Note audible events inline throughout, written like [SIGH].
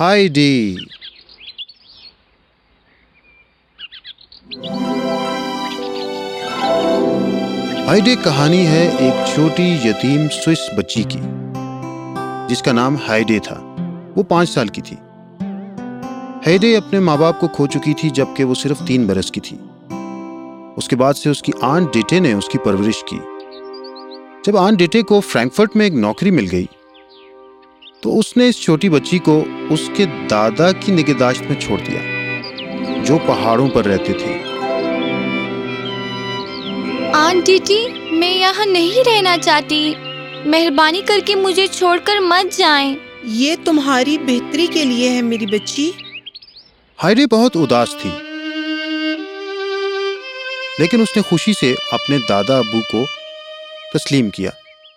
Heidi ہائیڈے کہانی ہے ایک چھوٹی یتیم سوئس بچی کی، جس کا نام ہائیڈے تھا۔ وہ پانچ سال کی تھی۔ ہائیڈے اپنے ماں باپ کو کھو چکی تھی جبکہ وہ صرف تین برس کی تھی۔ اس کے بعد سے اس کی آنٹ ڈیٹے نے اس کی پرورش کی۔ جب آنٹ ڈیٹے کو فرینکفرٹ میں ایک نوکری مل گئی تو اس نے اس چھوٹی بچی کو اس کے دادا کی نگہداشت میں چھوڑ دیا جو پہاڑوں پر رہتے تھے آنٹی میں یہاں نہیں رہنا چاہتی۔ مہربانی کر کے مجھے چھوڑ کر مت جائیں۔ یہ تمہاری بہتری کے لیے ہے میری بچی۔ ہائیڈے بہت اداس تھی لیکن اس نے خوشی سے اپنے دادا ابو کو تسلیم کیا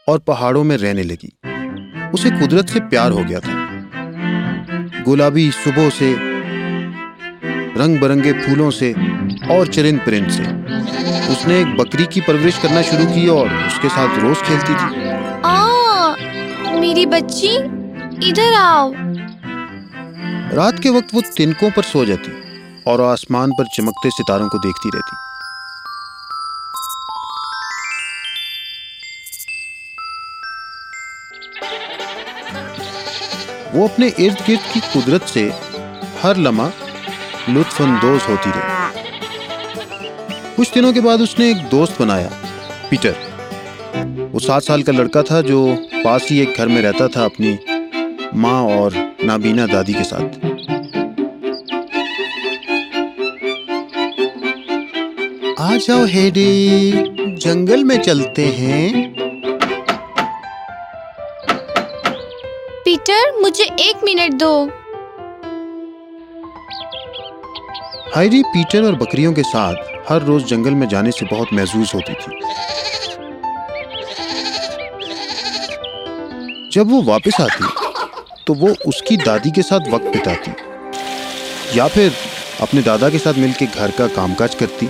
اور پہاڑوں میں رہنے لگی۔ اسے قدرت سے پیار ہو گیا تھا۔ گلابی صبح سے رنگ برنگے پھولوں سے اور چرند پرند سے۔ اس نے ایک بکری کی پرورش کرنا شروع کی اور اس کے ساتھ روز کھیلتی تھی۔ آ میری بچی ادھر آؤ۔ رات کے وقت وہ تنکوں پر سو جاتی اور آسمان پر چمکتے ستاروں کو دیکھتی رہتی۔ وہ اپنے ارد گرد کی قدرت سے ہر لمحہ لطف اندوز ہوتی رہی۔ کچھ دنوں کے بعد اس نے ایک دوست بنایا، پیٹر۔ وہ سات سال کا لڑکا تھا جو پاس ہی ایک گھر میں رہتا تھا اپنی ماں اور نابینا دادی کے ساتھ۔ آ جاؤ ہیڈی جنگل میں چلتے ہیں۔ پیٹر مجھے ایک منٹ دو۔ ہائیڈی جی، پیٹر اور بکریوں کے ساتھ ہر روز جنگل میں جانے سے بہت محظوظ ہوتی تھی۔ جب وہ واپس آتی تو وہ اس کی دادی کے ساتھ وقت بتاتی، یا پھر اپنے دادا کے ساتھ مل کے گھر کا کام کاج کرتی۔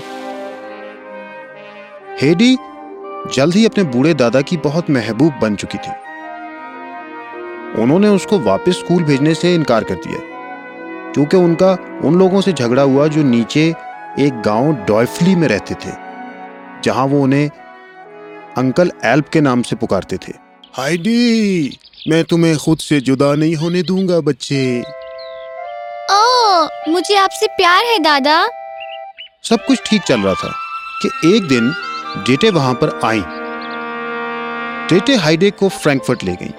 ہیڈی، جلد ہی اپنے بوڑھے دادا کی بہت محبوب بن چکی تھی۔ انہوں نے اس کو واپس اسکول بھیجنے سے انکار کر دیا۔ کیونکہ ان کا ان لوگوں سے جھگڑا ہوا جو نیچے ایک گاؤں ڈوائفلی میں رہتے تھے جہاں وہ انہیں انکل ایلپ کے نام سے پکارتے تھے۔ ہائیڈی میں تمہیں خود سے جدا نہیں ہونے دوں گا بچے۔ او مجھے آپ سے پیار ہے دادا۔ سب کچھ ٹھیک چل رہا تھا کہ ایک دن ڈیٹے وہاں پر آئیں۔ ڈیٹے ہائیڈے کو فرینکفرٹ لے گئیں۔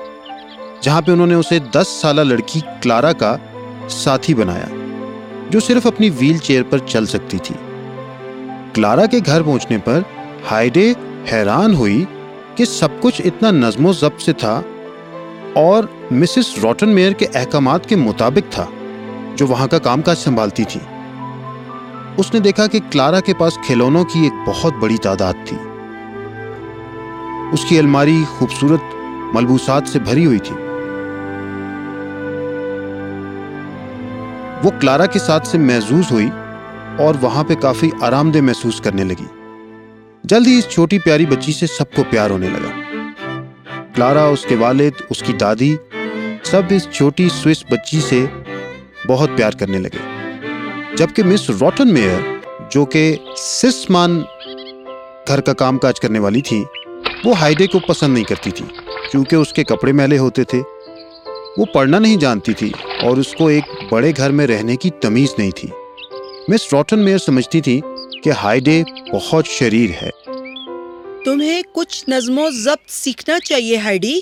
جہاں پہ انہوں نے اسے دس سالہ لڑکی کلارا کا ساتھی بنایا، جو صرف اپنی ویل چیئر پر چل سکتی تھی۔ کلارا کے گھر پہنچنے پر ہائیڈے حیران ہوئی کہ سب کچھ اتنا نظم و ضبط سے تھا اور مسز روٹن میئر کے احکامات کے مطابق تھا جو وہاں کا کام کاج سنبھالتی تھی۔ اس نے دیکھا کہ کلارا کے پاس کھلونوں کی ایک بہت بڑی تعداد تھی۔ اس کی الماری خوبصورت ملبوسات سے بھری ہوئی تھی۔ وہ کلارا کے ساتھ سے محظوظ ہوئی اور وہاں پہ کافی آرام دہ محسوس کرنے لگی۔ جلد ہی اس چھوٹی پیاری بچی سے سب کو پیار ہونے لگا۔ کلارا، اس کے والد، اس کی دادی سب اس چھوٹی سوئس بچی سے بہت پیار کرنے لگے۔ جبکہ مس روٹن میئر، جو کہ سسمان گھر کا کام کاج کرنے والی تھی، وہ ہائیڈے کو پسند نہیں کرتی تھی، کیونکہ اس کے کپڑے میلے ہوتے تھے۔ وہ پڑھنا نہیں جانتی تھی اور اس کو ایک بڑے گھر میں رہنے کی تمیز نہیں تھی۔ مس روٹن میئر سمجھتی تھی کہ ہائیڈے بہت شریر ہے۔ تمہیں کچھ نظم و ضبط سیکھنا چاہیے ہائیڈی؟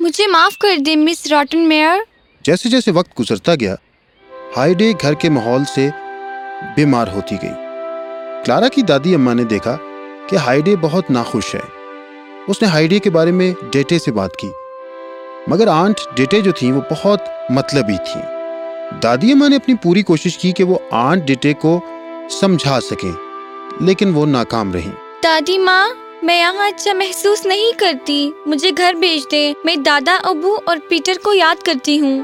مجھے معاف کر دے مس راٹن میئر جیسے جیسے وقت گزرتا گیا ہائیڈے گھر کے ماحول سے بیمار ہوتی گئی۔ کلارا کی دادی اماں نے دیکھا کہ ہائیڈے بہت ناخوش ہے۔ اس نے ہائیڈے کے بارے میں ڈیٹے سے بات کی۔ مگر آنٹ ڈیٹے جو تھیں وہ بہت مطلبی تھیں۔ دادی اماں نے اپنی پوری کوشش کی کہ وہ آنٹ ڈیٹے کو سمجھا سکیں لیکن وہ ناکام رہیں۔ دادی ماں میں یہاں اچھا محسوس نہیں کرتی۔ مجھے گھر بھیج دے میں دادا ابو اور پیٹر کو یاد کرتی ہوں۔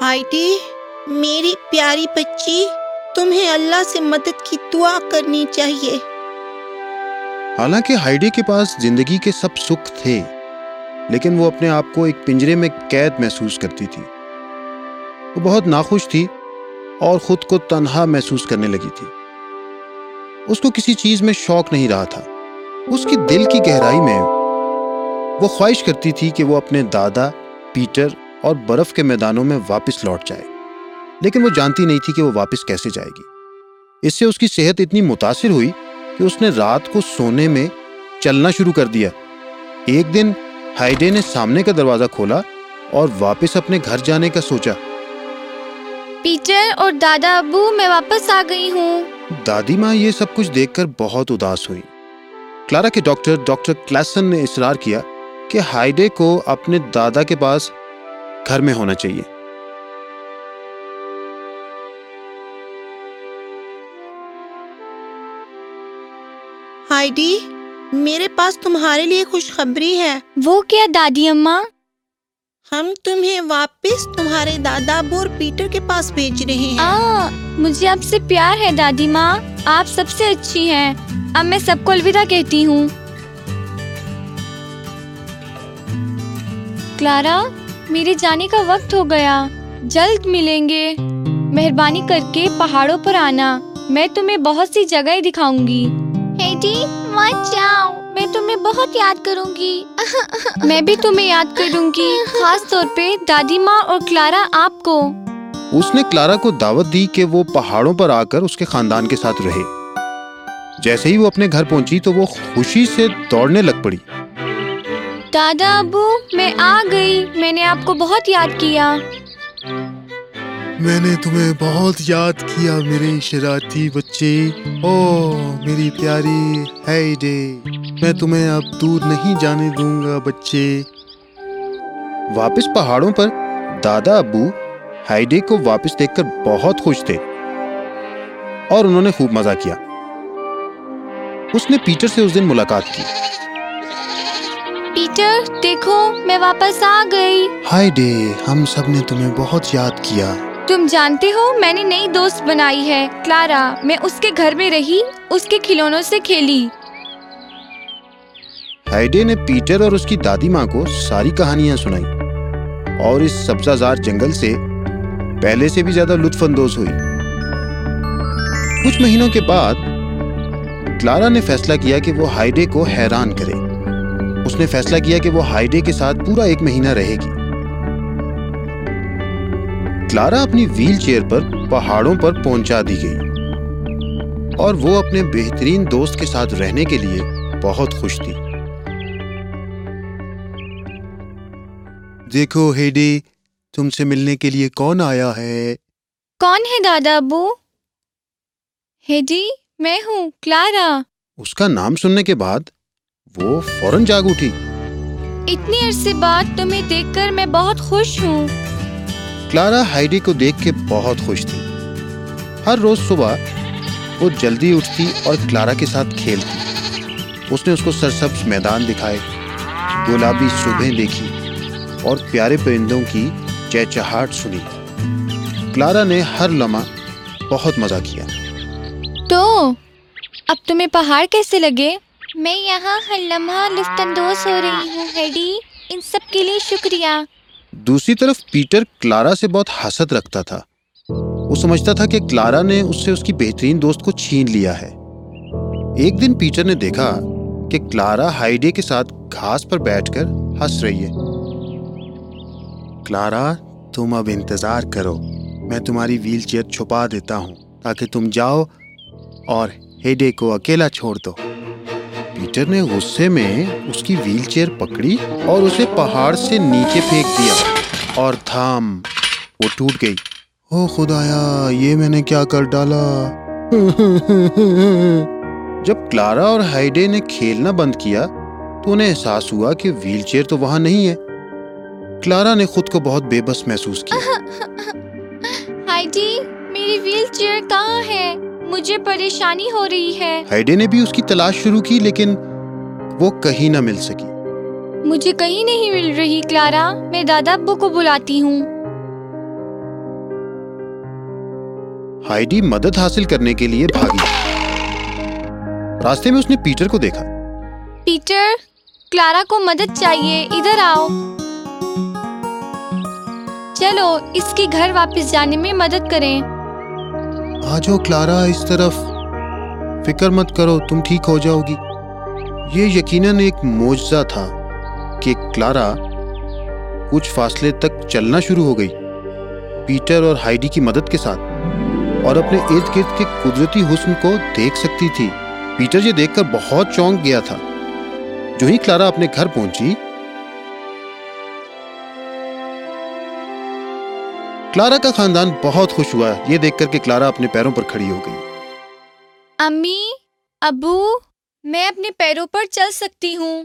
ہائیڈی میری پیاری بچی تمہیں اللہ سے مدد کی دعا کرنی چاہیے۔ حالانکہ ہائیڈے کے پاس زندگی کے سب سکھ تھے۔ لیکن وہ اپنے آپ کو ایک پنجرے میں قید محسوس کرتی تھی۔ وہ بہت ناخوش تھی اور خود کو تنہا محسوس کرنے لگی تھی۔ اس کو کسی چیز میں شوق نہیں رہا تھا۔ اس کی دل کی گہرائی میں وہ خواہش کرتی تھی کہ وہ اپنے دادا، پیٹر اور برف کے میدانوں میں واپس لوٹ جائے۔ لیکن وہ جانتی نہیں تھی کہ وہ واپس کیسے جائے گی۔ اس سے اس کی صحت اتنی متاثر ہوئی کہ اس نے رات کو سونے میں چلنا شروع کر دیا۔ ایک دن ہائیڈے نے سامنے کا دروازہ کھولا اور واپس اپنے گھر جانے کا سوچا۔ پیٹر اور دادا ابو میں واپس آ گئی ہوں۔ دادی ماں یہ سب کچھ دیکھ کر بہت اداس ہوئی کلارا کے ڈاکٹر ڈاکٹر کلاسن نے اصرار کیا کہ ہائیڈے کو اپنے دادا کے پاس گھر میں ہونا چاہیے۔ ہائیڈی میرے پاس تمہارے لیے خوشخبری ہے۔ وہ کیا دادی اماں؟ ہم تمہیں واپس تمہارے دادا ابو اور پیٹر کے پاس بھیج رہے ہیں۔ آ مجھے آپ سے پیار ہے دادی ماں۔ آپ سب سے اچھی ہیں۔ اب میں سب کو الوداع کہتی ہوں۔ کلارا میرے جانے کا وقت ہو گیا۔ جلد ملیں گے۔ مہربانی کر کے پہاڑوں پر آنا۔ میں تمہیں بہت سی جگہیں دکھاؤں گی۔ ہیڈی مت جاؤ۔ میں تمہیں بہت یاد کروں گی۔ [LAUGHS] میں بھی تمہیں یاد کروں گی۔ خاص طور پہ دادی ماں اور کلارا آپ کو۔ اس نے کلارا کو دعوت دی کہ وہ پہاڑوں پر آ کر اس کے خاندان کے ساتھ رہے۔ جیسے ہی وہ اپنے گھر پہنچی تو وہ خوشی سے دوڑنے لگ پڑی۔ دادا ابو میں آ گئی۔ میں نے آپ کو بہت یاد کیا۔ میں نے تمہیں بہت یاد کیا میرے شراتی بچے۔ او میری پیاری ہیڈے میں تمہیں اب دور نہیں جانے دوں گا بچے۔ واپس پہاڑوں پر دادا ابو ہائیڈے کو واپس دیکھ کر بہت خوش تھے اور انہوں نے خوب مزہ کیا۔ اس نے پیٹر سے اس دن ملاقات کی۔ پیٹر دیکھو میں واپس آ گئی۔ ہائیڈے ہم سب نے تمہیں بہت یاد کیا۔ تم جانتے ہو میں نے نئی دوست بنائی ہے، کلارا، میں اس کے گھر میں رہی، اس کے کھلونوں سے کھیلی۔ ہائیڈے نے پیٹر اور اس کی دادی ماں کو ساری کہانیاں سنائی اور اس سبزہ زار جنگل سے پہلے سے بھی زیادہ لطف اندوز ہوئی۔ کچھ مہینوں کے بعد کلارا نے فیصلہ کیا کہ وہ ہائیڈے کو حیران کرے۔ اس نے فیصلہ کیا کہ وہ ہائیڈے کے ساتھ پورا ایک مہینہ رہے گی۔ کلارا اپنی ویل چیئر پر پہاڑوں پر پہنچا دی گئی۔ اور وہ اپنے بہترین دوست کے ساتھ رہنے کے لیے بہت خوش تھی۔ دیکھو ہیڈی تم سے ملنے کے لیے کون آیا ہے؟ کون ہے دادا ابو؟ ہیڈی میں ہوں کلارا۔ اس کا نام سننے کے بعد وہ فوراً جاگ اٹھی۔ اتنی عرصے بعد تمہیں دیکھ کر میں بہت خوش ہوں۔ کلارا ہائیڈی کو دیکھ کے بہت خوش تھی۔ ہر روز صبح وہ جلدی اٹھتی اور کلارا کے ساتھ کھیلتی۔ اس نے اس کو سرسبز میدان دکھائے، گلابی صبح دیکھی اور پیارے پرندوں کی چہچہاٹ سنی۔ کلارا نے ہر لمحہ بہت مزہ کیا۔ تو، اب تمہیں پہاڑ کیسے لگے؟ میں یہاں ہر لمحہ لطف اندوز ہو رہی ہوں، ہیڈی۔ ان سب کے لیے شکریہ۔ دوسری طرف پیٹر کلارا سے بہت حسد رکھتا تھا۔ وہ سمجھتا تھا کہ کلارا نے اس سے اس کی بہترین دوست کو چھین لیا ہے۔ ایک دن پیٹر نے دیکھا کہ کلارا ہائیڈے کے ساتھ گھاس پر بیٹھ کر ہنس رہی ہے۔ کلارا، تم اب انتظار کرو۔ میں تمہاری ویل چیئر چھپا دیتا ہوں تاکہ تم جاؤ اور ہیڈے کو اکیلا چھوڑ دو۔ پیٹر نے غصے میں اس کی ویل چیئر پکڑی اور اسے پہاڑ سے نیچے پھینک دیا اور تھام وہ ٹوٹ گئی۔ او خدایا یہ میں نے کیا کر ڈالا؟ [LAUGHS] جب کلارا اور ہائیڈے نے کھیلنا بند کیا تو انہیں احساس ہوا کہ ویل چیئر تو وہاں نہیں ہے۔ کلارا نے خود کو بہت بے بس محسوس کیا۔ [LAUGHS] ہائیڈی میری ویل چیئر کہاں ہے؟ مجھے پریشانی ہو رہی ہے۔ ہائیڈے نے بھی اس کی تلاش شروع کی لیکن وہ کہیں نہ مل سکی۔ مجھے کہیں نہیں مل رہی کلارا۔ میں دادا ابو کو بلاتی ہوں۔ ہائیڈی مدد حاصل کرنے کے لیے بھاگی۔ راستے میں اس نے پیٹر کو دیکھا۔ پیٹر کلارا کو مدد چاہیے ادھر آؤ۔ چلو اس کی گھر واپس جانے میں مدد کریں۔ آ جاؤ کلارا، اس طرف فکر مت کرو، تم ٹھیک ہو جاؤ گی۔ یہ یقیناً ایک معجزہ تھا کہ کلارا کچھ فاصلے تک چلنا شروع ہو گئی، پیٹر اور ہائیڈی کی مدد کے ساتھ۔ اور اپنے ارد گرد کے قدرتی حسن کو دیکھ سکتی تھی۔ پیٹر یہ دیکھ کر بہت چونک گیا تھا۔ جو ہی کلارا اپنے گھر پہنچی کلارا کا خاندان بہت خوش ہوا۔ یہ دیکھ کر کہ کلارا اپنے پیروں پر کھڑی ہو گئی۔ امی ابو میں اپنے پیروں پر چل سکتی ہوں۔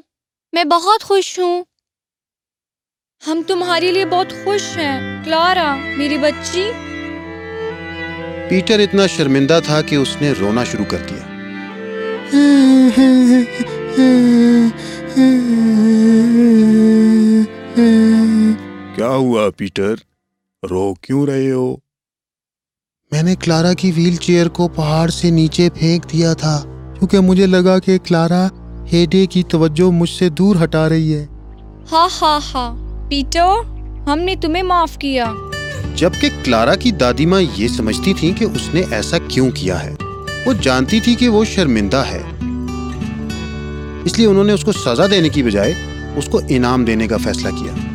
میں بہت خوش ہوں۔ ہم تمہارے لیے بہت خوش ہیں۔ کلارا میری بچی۔ پیٹر اتنا شرمندہ تھا کہ اس نے رونا شروع کر دیا۔ کیا ہوا پیٹر؟ رو کیوں رہے ہو؟ میں نے کلارا کی ویل چیئر کو پہاڑ سے نیچے پھینک دیا تھا کیونکہ مجھے لگا کہ کلارا ہیڈے کی توجہ مجھ سے دور ہٹا رہی ہے۔ ہاں ہاں ہاں پیٹر ہم نے تمہیں معاف کیا۔ جبکہ کلارا کی دادی ماں یہ سمجھتی تھی کہ اس نے ایسا کیوں کیا ہے وہ جانتی تھی کہ وہ شرمندہ ہے۔ اس لیے انہوں نے اس کو سزا دینے کی بجائے اس کو انعام دینے کا فیصلہ کیا۔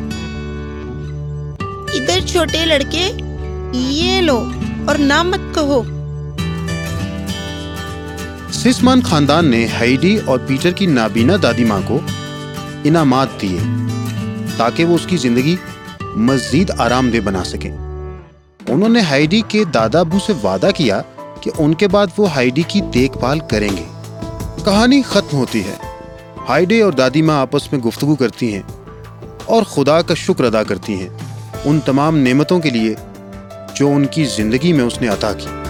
ادھر چھوٹے لڑکے، یہ لو اور نہ مت کہو۔ سسمان خاندان نے ہائیڈی اور پیٹر کی نابینا دادی ماں کو انعامات دیے تاکہ وہ اس کی زندگی مزید آرام دہ بنا سکیں۔ انہوں نے ہائیڈی کے دادا ابو سے وعدہ کیا کہ ان کے بعد وہ ہائیڈی کی دیکھ بھال کریں گے۔ کہانی ختم ہوتی ہے۔ ہائیڈے اور دادی ماں آپس میں گفتگو کرتی ہیں اور خدا کا شکر ادا کرتی ہیں۔ ان تمام نعمتوں کے لیے جو ان کی زندگی میں اس نے عطا کی۔